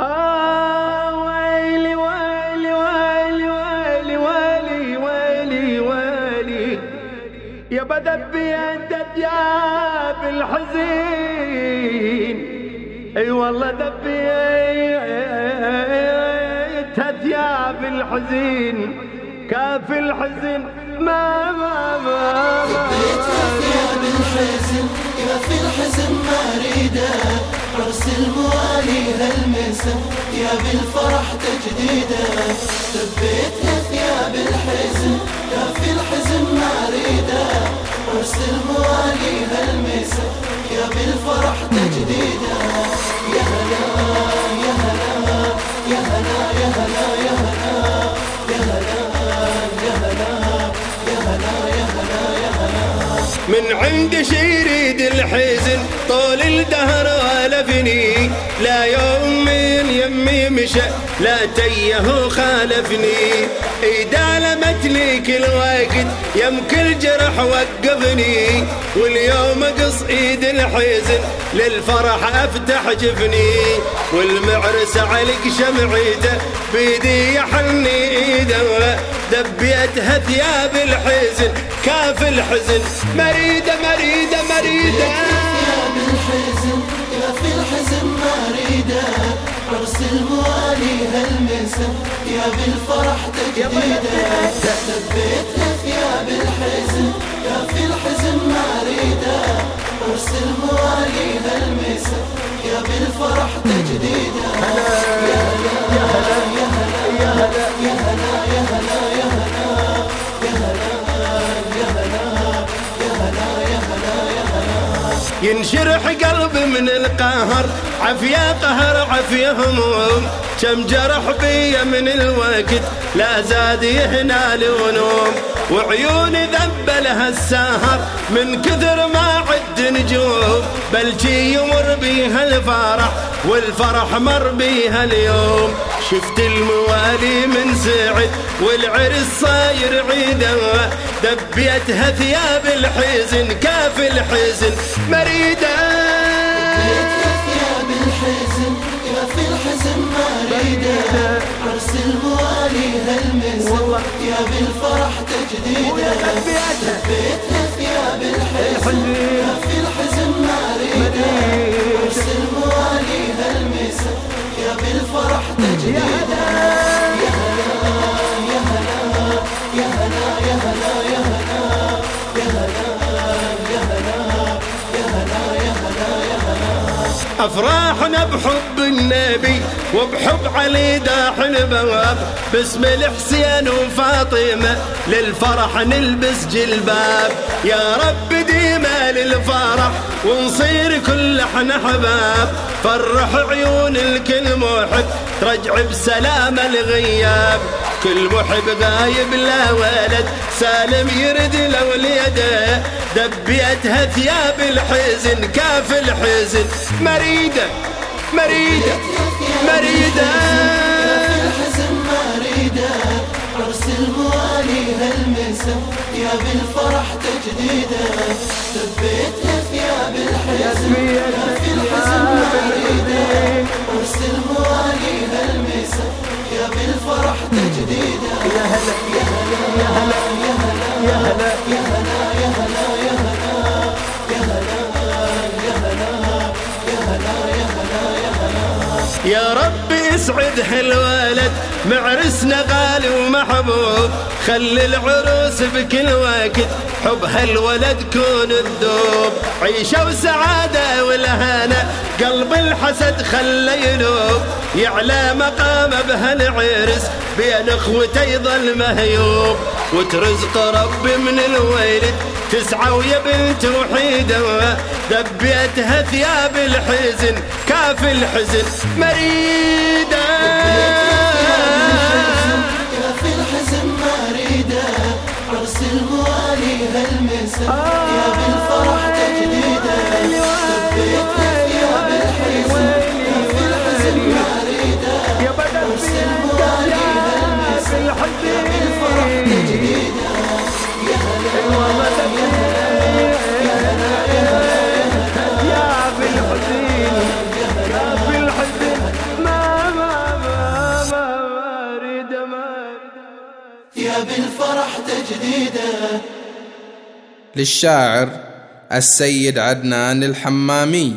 آه ويلي ويلي ويلي ويلي ويلي ويلي ويلي يا بدبي انت ثياب الحزين. أي والله دبي ثياب الحزين. كاف الحزن ما ما ما, ما, ثياب الحزن كاف الحزن ما أريده. عرس الموالي هالمسا يا بالفرح تجديده. لبيتها ثياب الحزن كاف الحزن ما أريده. عرس الموالي هالمسا يا بالفرح تجديده. من عند شيريد الحزن طول الدهر والفني لا يوم من يمي مشى لا تيه خالفني. إذا لمتني كل وقت كل جرح وقفني. واليوم قص إيد الحزن للفرح أفتح جفني. والمعرس علق شمعيته بيدي يحني إيده. دبيتها ثياب الحزن كاف الحزن. مريدة مريدة مريدة. ثياب الحزن يا في الحزن ما اريده عرس الموالي هالمسا يا بالفرح تجديدة. لبيتها ثياب الحزن يا في الحزن عرس الموالي هالمسا يا بالفرح تجديدة. ينشرح قلبي من القهر. عفيا قهر عفيا هموم. كم جرح بي من الوقت لا زاد يهنى ونوم وعيوني ذبلها السهر من كثر ما عد نجوم. بلجي يمر بيها الفرح والفرح مر بيها اليوم. شفت الموالي من سعد والعرس صاير عيدا دبيتها ثياب الحزن كاف الحزن مريدة. يا ثياب الحزن كاف الحزن عرس الموالي الفرح تجديدة دبيتها ثياب الحزن بالفرح تجديده يا هلا يا هلا يا هلا يا هلا يا هلا يا هلا يا هلا يا هلا يا هلا يا هلا أفراحنا بحب النبي وبحب علي داح البواب. باسم الحسين وفاطمة للفرح نلبس جلباب. يا رب للفرح ونصير كل إحنا حباب. فرح عيون الكل محب ترجع بسلام الغياب. كل محب غايب لا ولد سالم يرد لوليده دبيتها ثياب الحزن كاف الحزن. مريدة مريدة مريدة. الحزن ما اريده عرس الموالي هالمسا. يا بالفرح تجديده لبيتها ثياب الحزن في الحزن ما اريده عرس الموالي هالمسا يا بالفرح تجديده يا هلا يا هلا يا هلا يا هلا يا هلا يا هلا يا هلا يا هلا يا هلا يا هلا يا رب يسعد هالولد معرسنا غالي ومحبوب. خلي العروس بكل وقت حب هالولد كون الذوب عيشة وسعادة والهنا قلب الحسد خلى ينوب يعلى مقام بهالعرس بين اخوته يظل مهيوب. وترزق ربي من الويلد تسعى ويا بنت وحيدة. دبيتها ثياب الحزن كاف الحزن مريدة. الموالي هالمسا يا بالفرح بالفرح تجديده. للشاعر السيد عدنان الحمامي.